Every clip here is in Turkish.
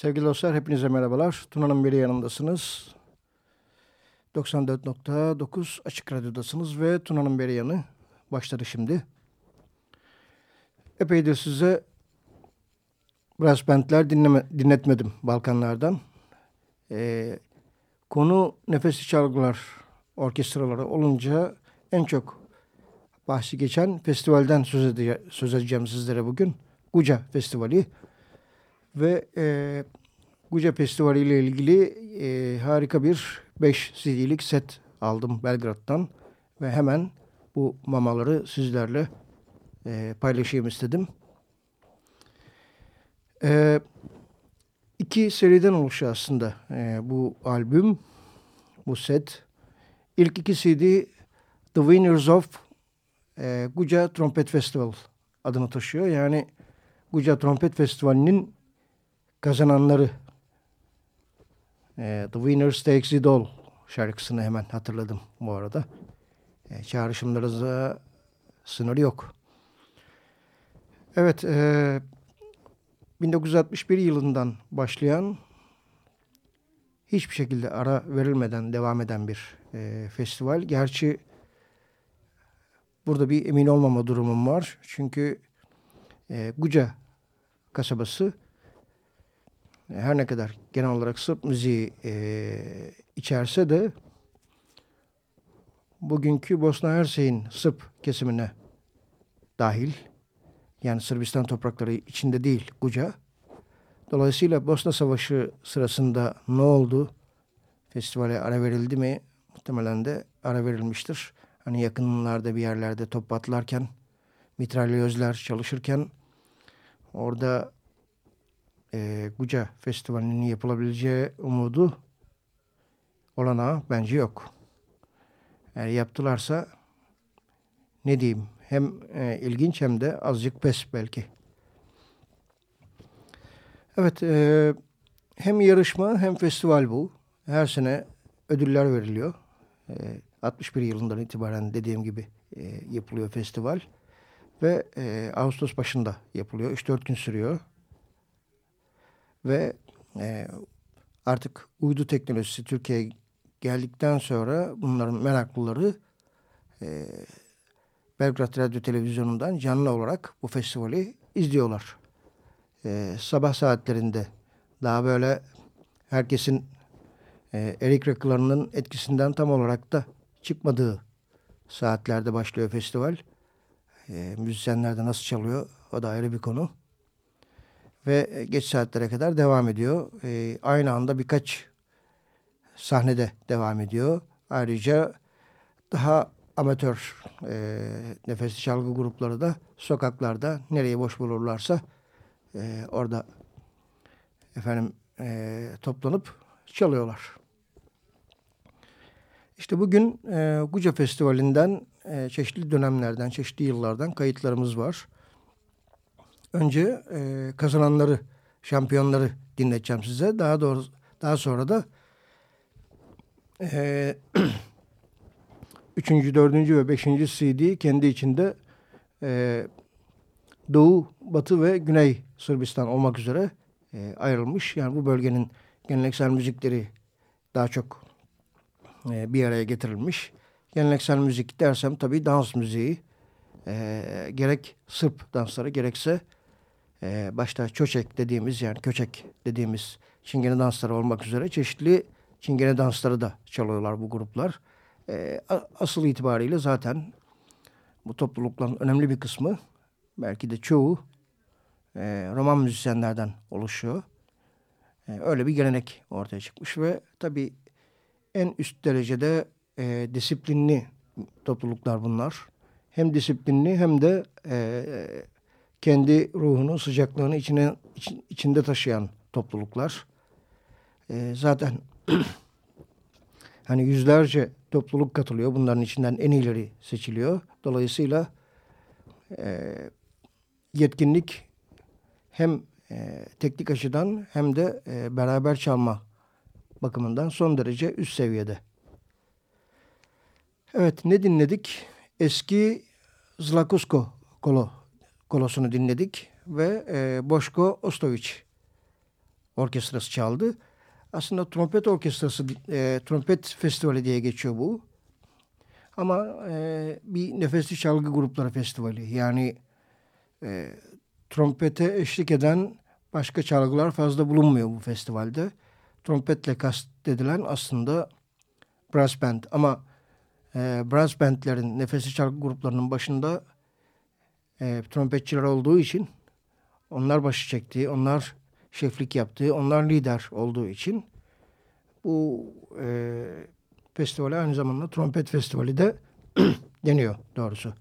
Sevgili dostlar hepinize merhabalar. Tuna'nın biri yanındasınız. 94.9 Açık Radyo'dasınız ve Tuna'nın beri yanı başladı şimdi. Epeydir size brass bandler dinleme, dinletmedim Balkanlardan. Ee, konu nefesli çalgılar orkestraları olunca en çok bahsi geçen festivalden söz, edece söz edeceğim sizlere bugün. Guca Festivali ve e, Guca Festivali ile ilgili e, harika bir 5 CD'lik set aldım Belgrad'dan ve hemen bu mamaları sizlerle e, paylaşayım istedim. E, iki seriden oluşuyor aslında e, bu albüm, bu set. İlk iki CD The Winners of e, Guca Trumpet Festival adını taşıyor. Yani Guca Trompet Festivali'nin kazananları e, The Winners Takes It All şarkısını hemen hatırladım bu arada. E, çağrışımlarınıza sınır yok. Evet, e, 1961 yılından başlayan hiçbir şekilde ara verilmeden devam eden bir e, festival. Gerçi burada bir emin olmama durumum var. Çünkü e, Guca kasabası e, her ne kadar genel olarak Sırp müziği e, içerse de bugünkü Bosna Hersey'in Sırp kesimine dahil. Yani Sırbistan toprakları içinde değil Guca. Dolayısıyla Bosna Savaşı sırasında ne oldu? Festivale ara verildi mi? Muhtemelen de ara verilmiştir. Hani yakınlarda bir yerlerde top patlarken, mitralyözler çalışırken orada e, Guca Festivali'nin yapılabileceği umudu olanağı bence yok. Eğer yaptılarsa ne diyeyim hem e, ilginç hem de azıcık pes belki. Evet e, hem yarışma hem festival bu. Her sene ödüller veriliyor. E, 61 yılından itibaren dediğim gibi e, yapılıyor festival. Ve e, Ağustos başında yapılıyor. 3-4 gün sürüyor. Ve e, artık uydu teknolojisi Türkiye'ye geldikten sonra bunların meraklıları e, Belgrad Radyo Televizyonu'ndan canlı olarak bu festivali izliyorlar. E, sabah saatlerinde daha böyle herkesin e, erik rakılarının etkisinden tam olarak da çıkmadığı saatlerde başlıyor festival. E, müzisyenler de nasıl çalıyor o da ayrı bir konu. Ve geç saatlere kadar devam ediyor. E, aynı anda birkaç sahnede devam ediyor. Ayrıca daha amatör e, nefesli çalgı grupları da sokaklarda nereye boş bulurlarsa e, orada efendim e, toplanıp çalıyorlar. İşte bugün e, Guca Festivali'nden e, çeşitli dönemlerden, çeşitli yıllardan kayıtlarımız var. Önce e, kazananları, şampiyonları dinleteceğim size. Daha doğrusu daha sonra da e, üçüncü, dördüncü ve beşinci CD kendi içinde e, Doğu, Batı ve Güney Sırbistan olmak üzere e, ayrılmış. Yani bu bölgenin geleneksel müzikleri daha çok e, bir araya getirilmiş. Geleneksel müzik dersem tabii dans müziği. E, gerek Sırp dansları gerekse e, başta çöçek dediğimiz yani köçek dediğimiz çingene dansları olmak üzere çeşitli çingene dansları da çalıyorlar bu gruplar. E, asıl itibariyle zaten bu toplulukların önemli bir kısmı belki de çoğu e, roman müzisyenlerden oluşuyor. E, öyle bir gelenek ortaya çıkmış ve tabii en üst derecede e, disiplinli topluluklar bunlar. Hem disiplinli hem de e, kendi ruhunu, sıcaklığını içine, için, içinde taşıyan topluluklar. E, zaten hani yüzlerce topluluk katılıyor. Bunların içinden en iyileri seçiliyor. Dolayısıyla e, yetkinlik hem e, teknik açıdan hem de e, beraber çalma bakımından son derece üst seviyede. Evet ne dinledik? Eski Zlakusko kolo, kolosunu dinledik ve e, Boşko Ostoviç orkestrası çaldı. Aslında trompet orkestrası, e, trompet festivali diye geçiyor bu. Ama e, bir nefesli çalgı grupları festivali. Yani e, trompete eşlik eden başka çalgılar fazla bulunmuyor bu festivalde. Trompetle kastedilen aslında brass band. Ama e, brass bandlerin, nefesli çalgı gruplarının başında e, trompetçiler olduğu için onlar başı çektiği, onlar şeflik yaptığı, onlar lider olduğu için bu e, festivale aynı zamanda trompet festivali de deniyor doğrusu.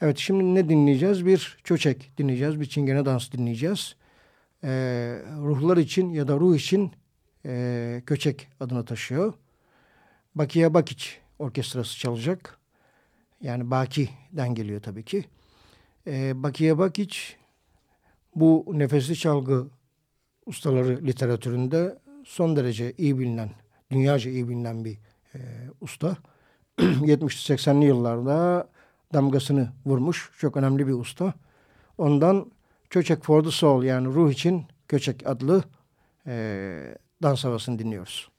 Evet şimdi ne dinleyeceğiz? Bir çöçek dinleyeceğiz, bir çingene dans dinleyeceğiz. E, ruhlar için ya da ruh için e, köçek adını taşıyor. Bakiye Bakiç orkestrası çalacak. Yani Baki'den geliyor tabii ki. E, Bakiye Bakiç bu nefesli çalgı ustaları literatüründe son derece iyi bilinen, dünyaca iyi bilinen bir e, usta. 70-80'li yıllarda damgasını vurmuş. Çok önemli bir usta. Ondan Köçek for the Soul yani ruh için Köçek adlı e, dans havasını dinliyoruz.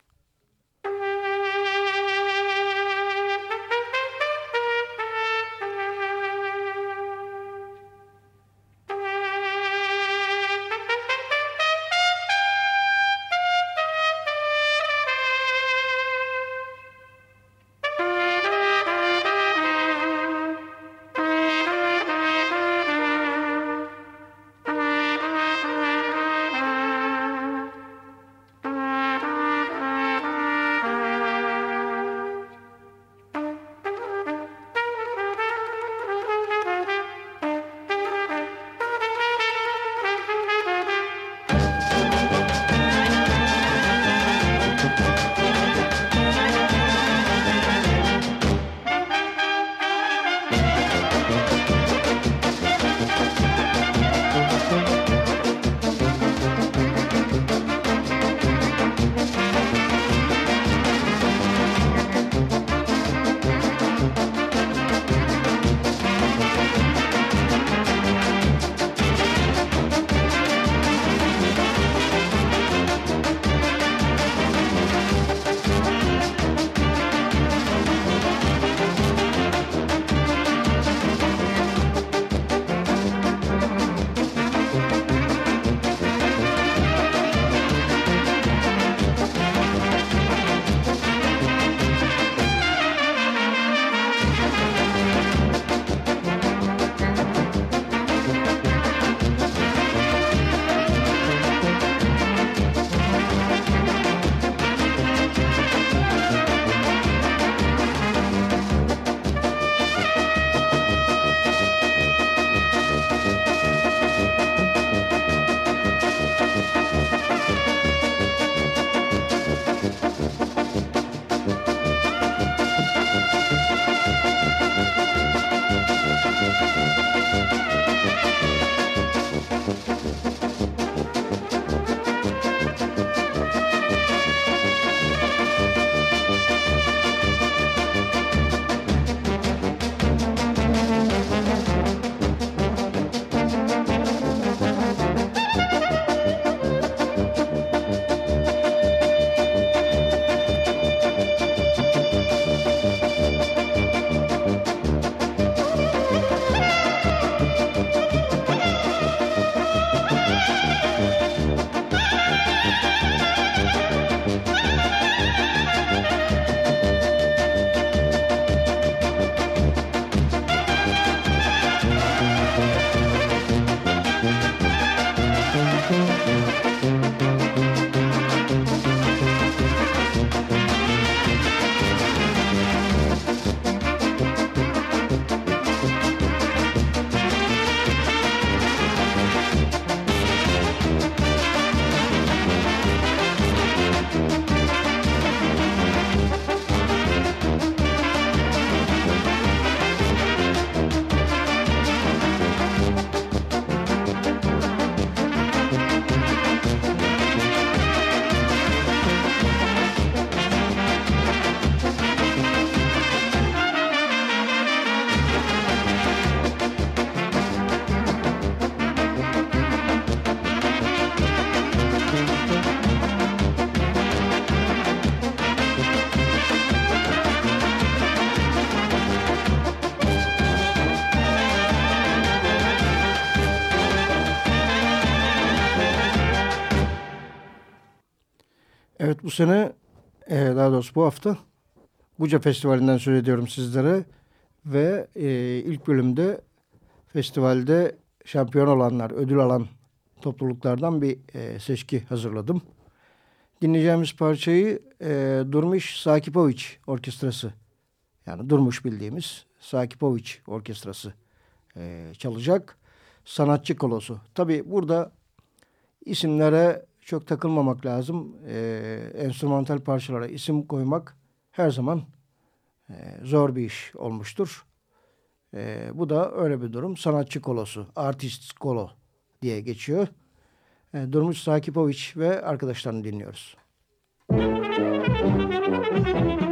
Bu sene e, daha doğrusu bu hafta Buca Festivali'nden söz ediyorum sizlere. Ve e, ilk bölümde festivalde şampiyon olanlar, ödül alan topluluklardan bir e, seçki hazırladım. Dinleyeceğimiz parçayı e, Durmuş Sakipovic Orkestrası yani Durmuş bildiğimiz Sakipovic Orkestrası e, çalacak. Sanatçı kolosu. Tabi burada isimlere çok takılmamak lazım. E, enstrümantal parçalara isim koymak her zaman e, zor bir iş olmuştur. E, bu da öyle bir durum. Sanatçı kolosu, artist kolo diye geçiyor. E, Durmuş Sakipovic ve arkadaşlarını dinliyoruz. Müzik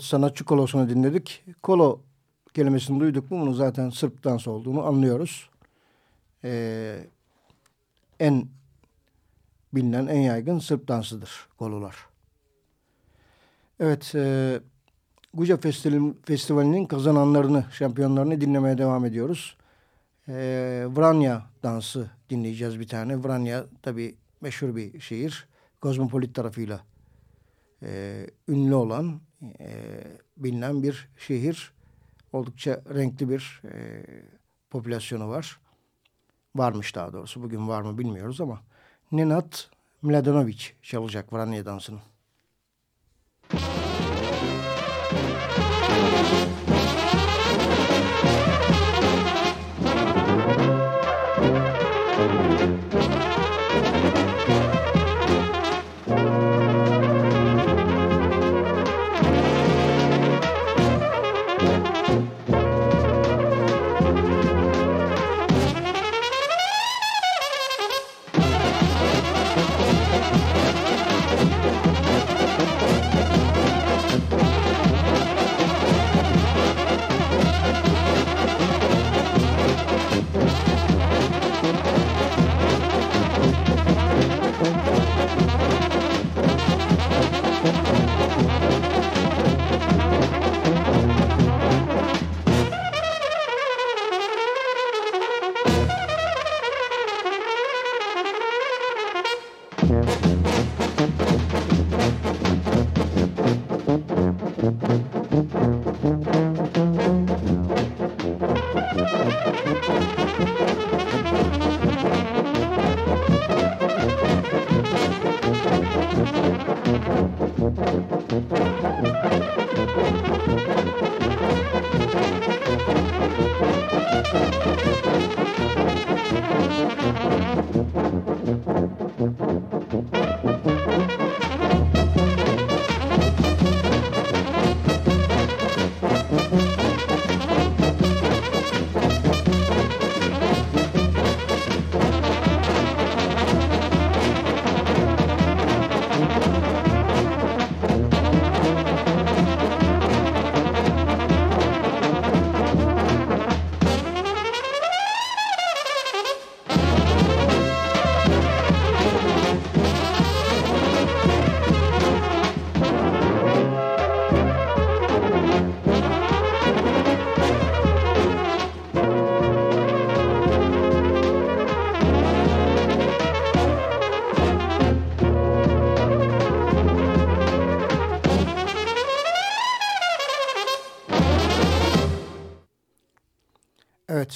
Evet sanatçı kolosunu dinledik. Kolo kelimesini duyduk mu bunu zaten Sırp dansı olduğunu anlıyoruz. Ee, en bilinen en yaygın Sırp dansıdır kololar. Evet e, Guca Festivali'nin kazananlarını, şampiyonlarını dinlemeye devam ediyoruz. E, Vranya dansı dinleyeceğiz bir tane. Vranya tabi meşhur bir şehir. Kozmopolit tarafıyla e, ünlü olan e, bilinen bir şehir. Oldukça renkli bir e, popülasyonu var. Varmış daha doğrusu. Bugün var mı bilmiyoruz ama Nenat Mladenovic çalacak Vranya dansını.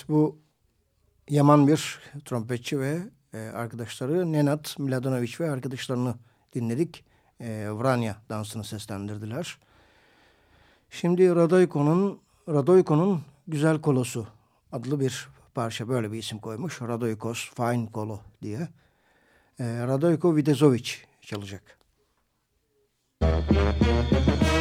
Bu Yaman bir trompetçi ve e, arkadaşları Nenat Miladinovic ve arkadaşlarını dinledik. E, Vranya dansını seslendirdiler. Şimdi Radoyko'nun Radoyko'nun Güzel Kolosu adlı bir parça böyle bir isim koymuş. Radoykos Fine Kolo diye. E, Radoyko Videzovic çalacak. Müzik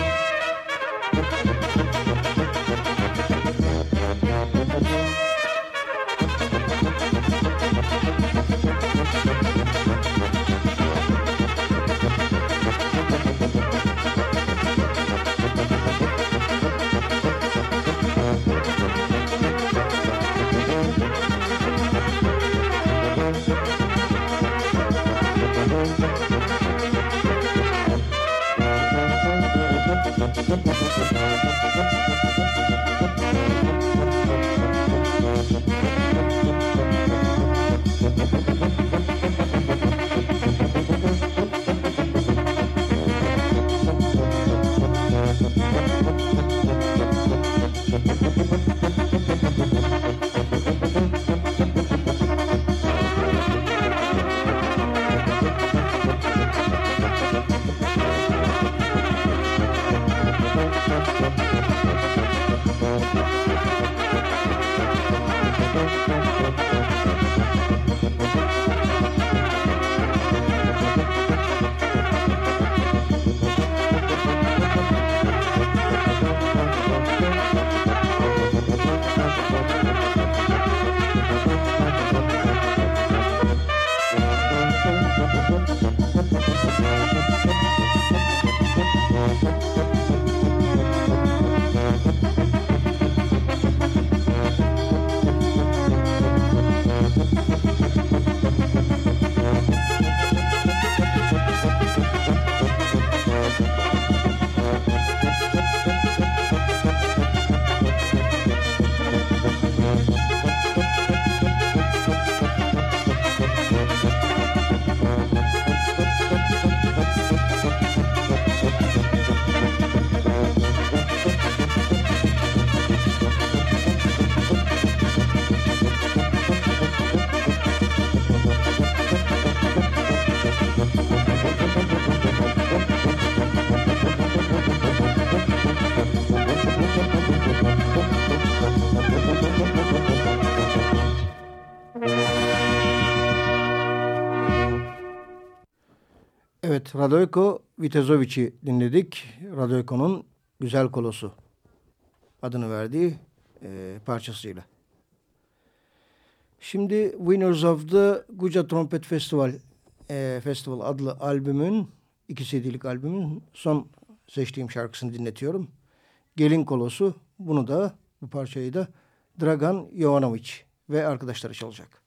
Evet, Radoyko Vitezovic'i dinledik. Radoyko'nun Güzel Kolosu adını verdiği e, parçasıyla. Şimdi Winners of the Guja Trumpet Festival e, Festival adlı albümün, iki CD'lik albümün son seçtiğim şarkısını dinletiyorum. Gelin Kolosu, bunu da, bu parçayı da Dragan Jovanovic ve arkadaşları çalacak.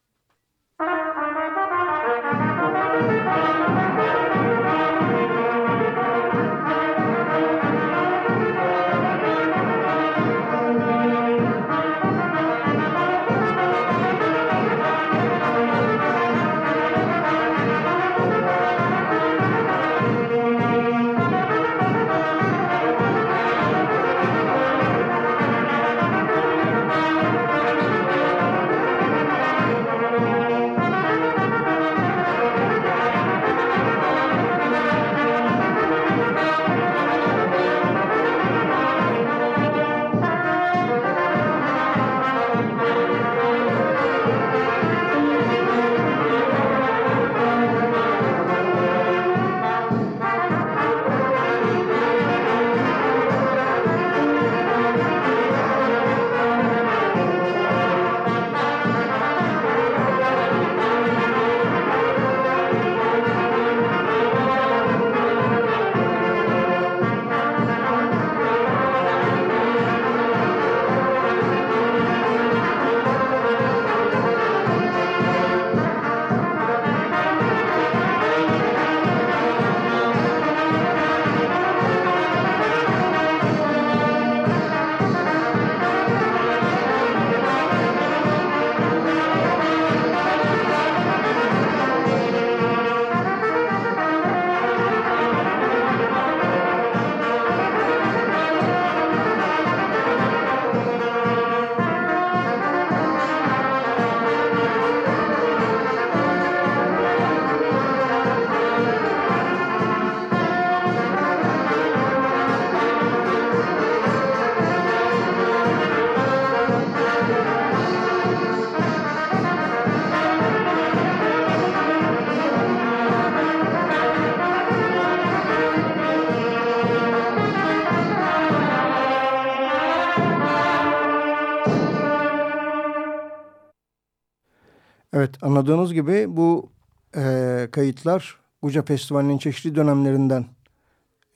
Evet anladığınız gibi bu e, kayıtlar Guca Festivali'nin çeşitli dönemlerinden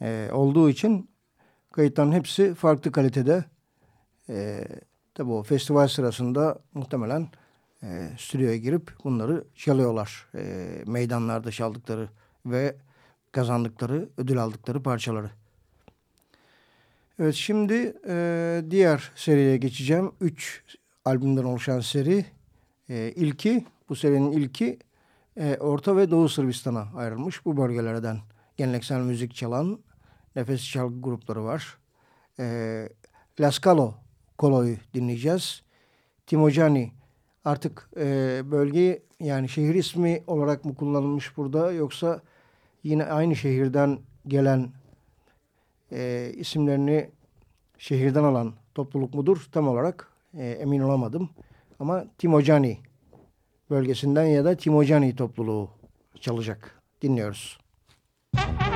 e, olduğu için kayıtların hepsi farklı kalitede. E, tabi o festival sırasında muhtemelen e, stüdyoya girip bunları çalıyorlar. E, meydanlarda çaldıkları ve kazandıkları, ödül aldıkları parçaları. Evet şimdi e, diğer seriye geçeceğim. Üç albümden oluşan seri. E, ilki, bu serinin ilki e, Orta ve Doğu Sırbistan'a ayrılmış. Bu bölgelerden geleneksel müzik çalan nefes çalgı grupları var. E, Laskalo Kolo'yu dinleyeceğiz. Timojani artık e, bölge yani şehir ismi olarak mı kullanılmış burada yoksa yine aynı şehirden gelen e, isimlerini şehirden alan topluluk mudur tam olarak e, emin olamadım. Ama Timojani bölgesinden ya da Timojani topluluğu çalacak. Dinliyoruz. Müzik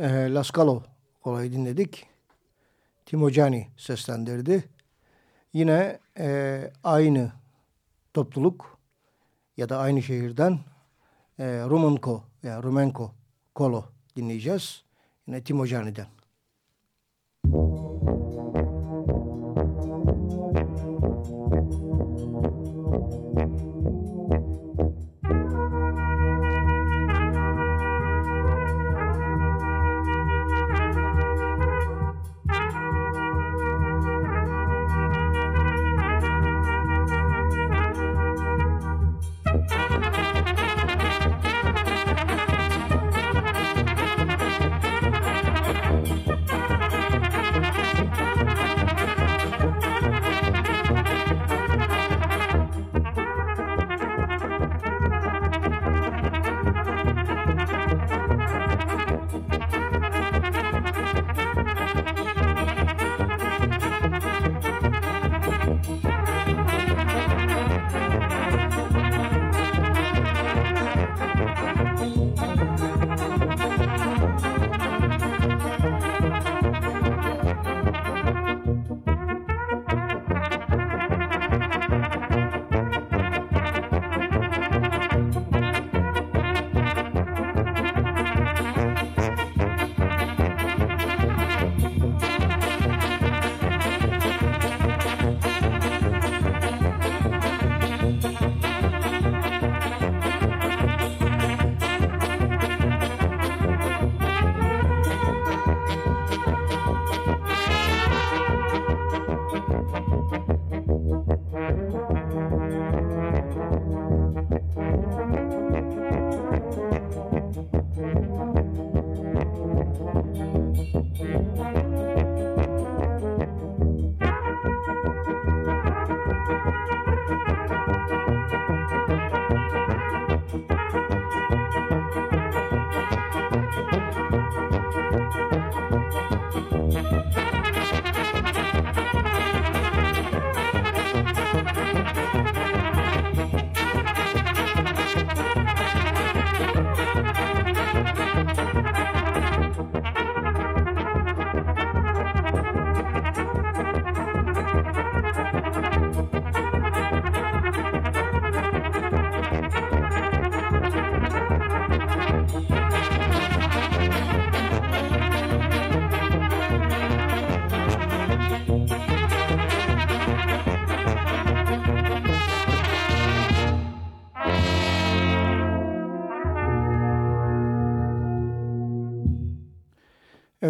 e, Lascalo olayı dinledik. Timojani seslendirdi. Yine e, aynı topluluk ya da aynı şehirden e, Rumenko yani Rumenko Kolo dinleyeceğiz. Yine Timojani'den.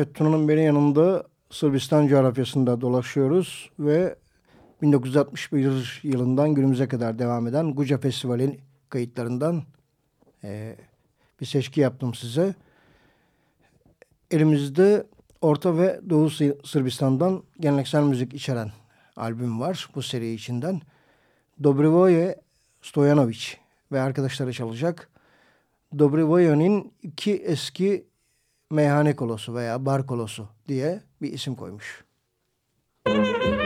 Evet Tuna'nın benim yanında Sırbistan coğrafyasında dolaşıyoruz ve 1961 yılından günümüze kadar devam eden Guca Festivali kayıtlarından e, bir seçki yaptım size. Elimizde Orta ve Doğu Sırbistan'dan geleneksel müzik içeren albüm var bu seri içinden. Dobrivoje Stojanovic ve arkadaşları çalacak. Dobrivoje'nin iki eski meyhane kolosu veya bar kolosu diye bir isim koymuş. Müzik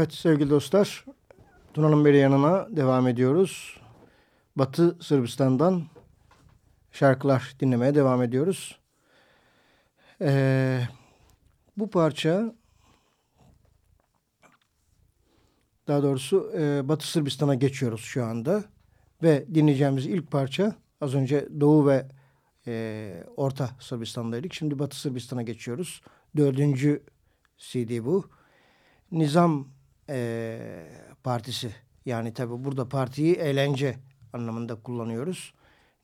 Evet sevgili dostlar, Tuna'nın beri yanına devam ediyoruz. Batı Sırbistan'dan şarkılar dinlemeye devam ediyoruz. Ee, bu parça daha doğrusu e, Batı Sırbistan'a geçiyoruz şu anda. Ve dinleyeceğimiz ilk parça az önce Doğu ve e, Orta Sırbistan'daydık. Şimdi Batı Sırbistan'a geçiyoruz. Dördüncü CD bu. Nizam e, Partisi. Yani tabi burada partiyi eğlence anlamında kullanıyoruz.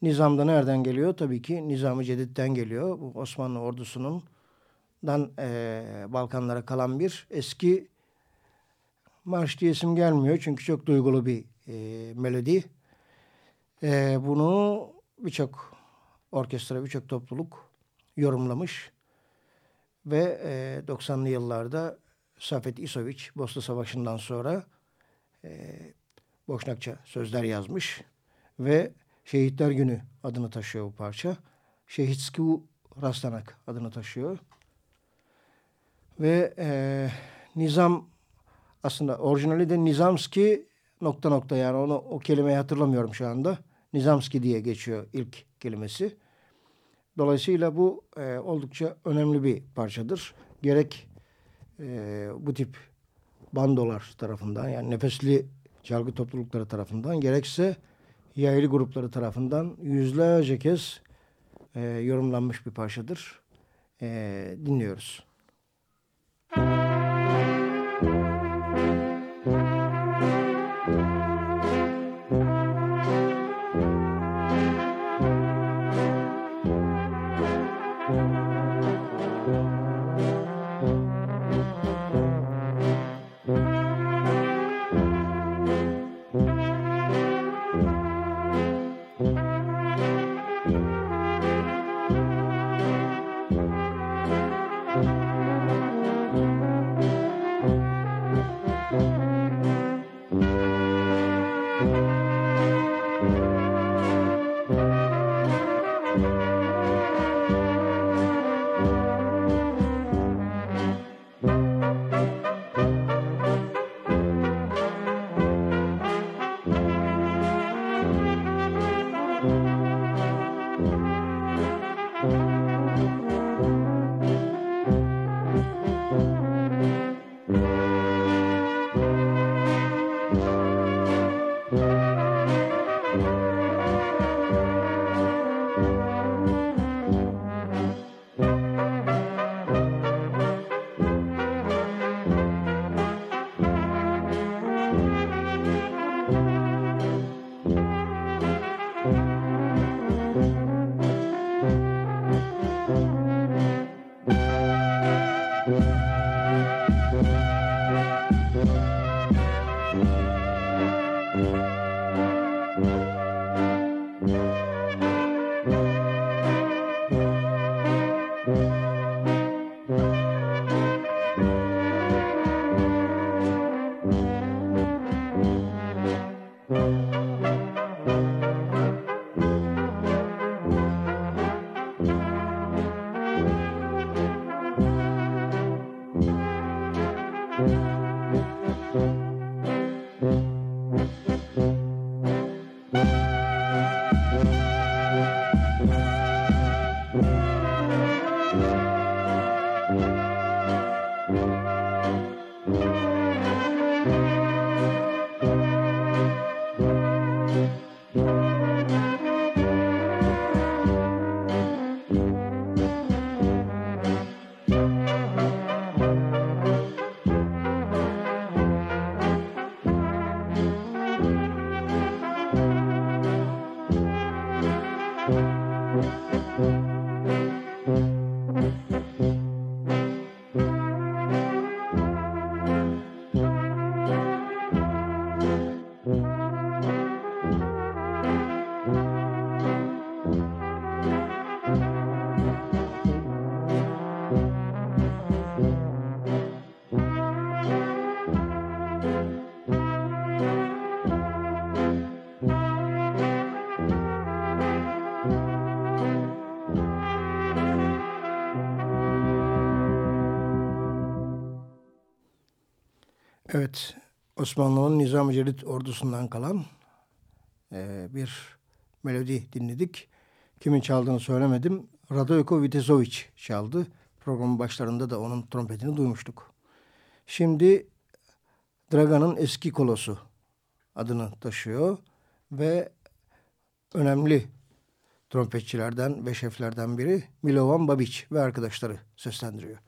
Nizam da nereden geliyor? Tabii ki Nizam-ı Cedid'den geliyor. Bu Osmanlı ordusunun dan e, Balkanlara kalan bir eski marş diyesim gelmiyor. Çünkü çok duygulu bir e, melodi. E, bunu birçok orkestra, birçok topluluk yorumlamış. Ve e, 90'lı yıllarda Safet İsoviç Bosna Savaşı'ndan sonra e, Boşnakça sözler yazmış. Ve Şehitler Günü adını taşıyor bu parça. Şehitskiu Rastanak adını taşıyor. Ve e, Nizam aslında orijinali de Nizamski nokta nokta yani onu o kelimeyi hatırlamıyorum şu anda. Nizamski diye geçiyor ilk kelimesi. Dolayısıyla bu e, oldukça önemli bir parçadır. Gerek e, bu tip bandolar tarafından yani nefesli çalgı toplulukları tarafından gerekse yaylı grupları tarafından yüzlerce kez e, yorumlanmış bir parçadır. E, dinliyoruz. Evet, Osmanlı'nın Nizam-ı Celil ordusundan kalan e, bir melodi dinledik. Kimin çaldığını söylemedim. Radojko Vitezovic çaldı. Programın başlarında da onun trompetini duymuştuk. Şimdi Draga'nın eski kolosu adını taşıyor ve önemli trompetçilerden ve şeflerden biri Milovan Babic ve arkadaşları seslendiriyor.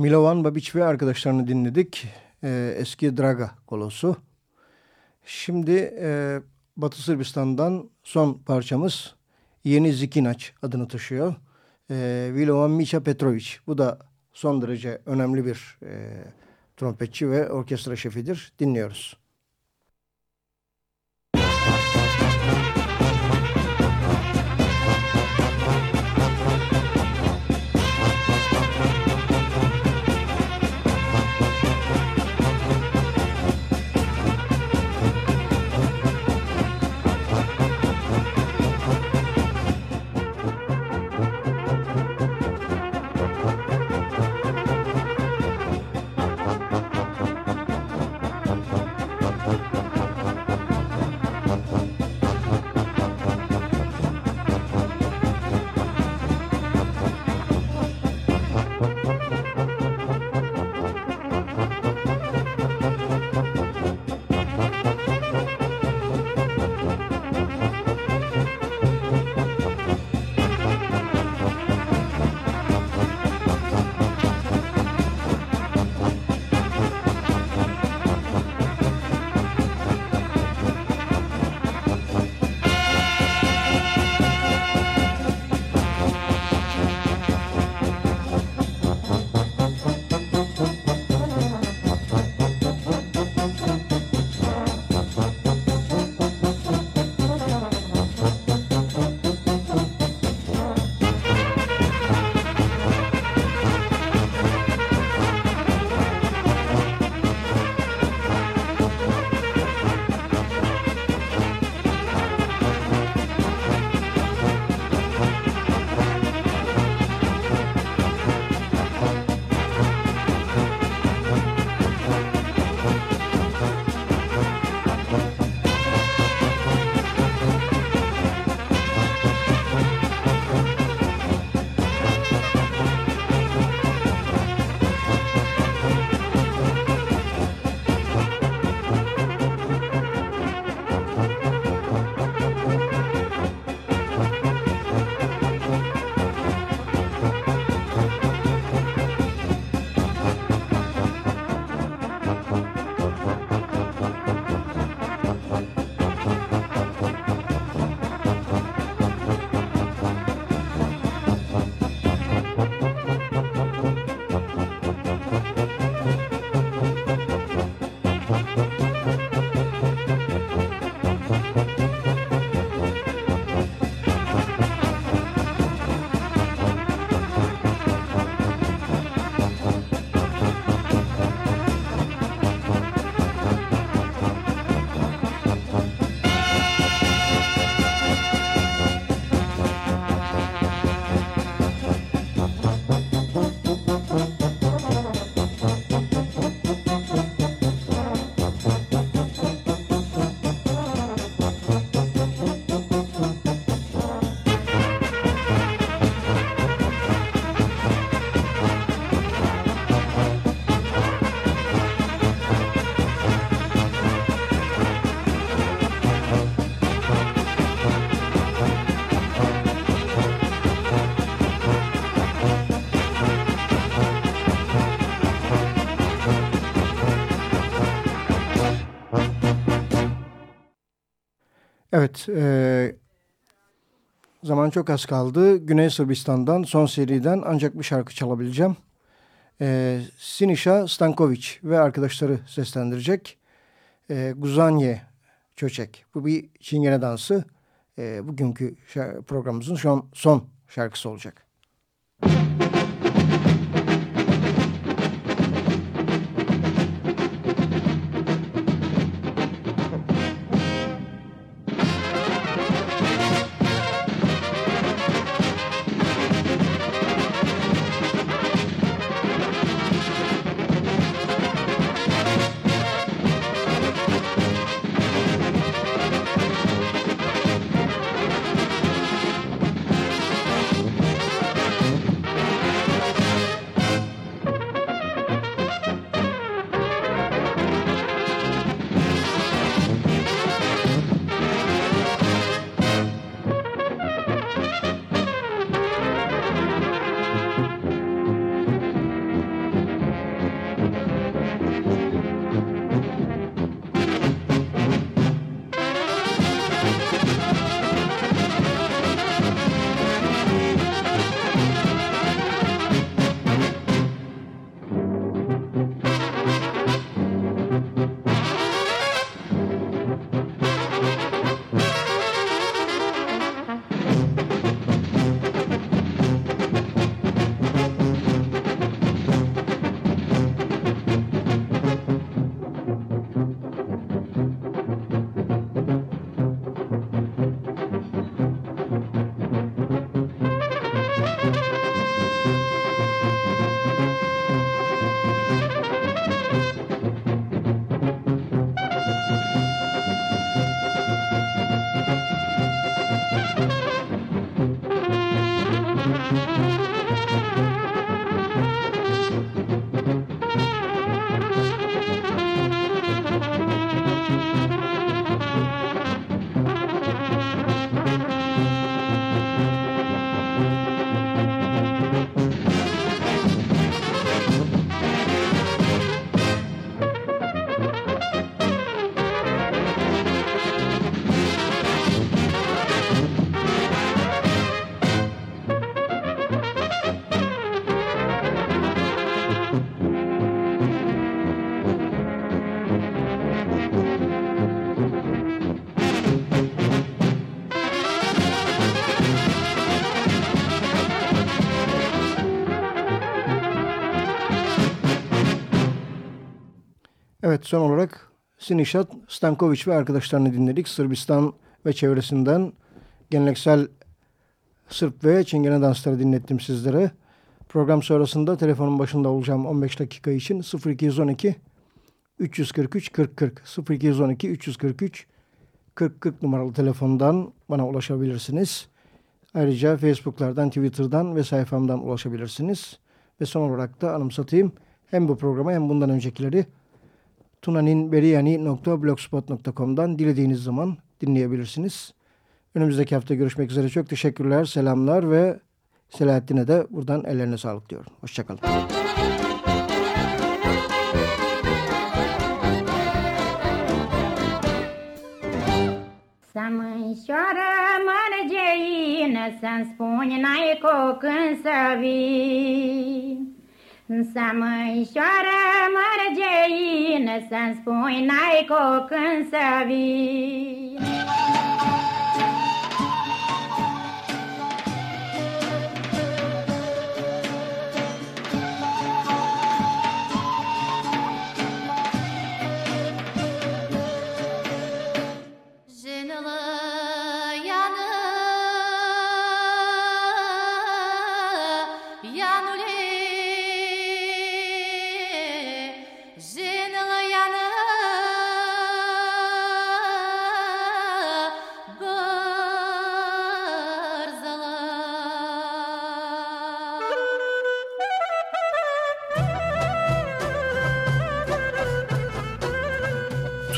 Milovan Babic ve arkadaşlarını dinledik. Ee, eski Draga kolosu. Şimdi e, Batı Sırbistan'dan son parçamız Yeni Zikinaç adını taşıyor. E, Milovan Miça Petrovic. Bu da son derece önemli bir e, trompetçi ve orkestra şefidir. Dinliyoruz. Evet, e, zaman çok az kaldı. Güney Sırbistan'dan son seriden ancak bir şarkı çalabileceğim. E, Sinişa Stankovic ve arkadaşları seslendirecek. E, Guzanye Çöçek. Bu bir çingene dansı. E, bugünkü programımızın son, son şarkısı olacak. Evet son olarak Sinişat Stankovic ve arkadaşlarını dinledik. Sırbistan ve çevresinden geleneksel Sırp ve Çingene dansları dinlettim sizlere. Program sonrasında telefonun başında olacağım 15 dakika için 0212 343 40 40 0212 343 40 40 numaralı telefondan bana ulaşabilirsiniz. Ayrıca Facebook'lardan, Twitter'dan ve sayfamdan ulaşabilirsiniz. Ve son olarak da anımsatayım hem bu programa hem bundan öncekileri tunaninberiyani.blogspot.com'dan dilediğiniz zaman dinleyebilirsiniz. Önümüzdeki hafta görüşmek üzere. Çok teşekkürler, selamlar ve Selahattin'e de buradan ellerine sağlık diyorum. Hoşçakalın. Să mărgeină, Să-mi spuni n-ai cu când să vii. Să măișoară mărgeină, Să-mi spui n-ai cu când să vii.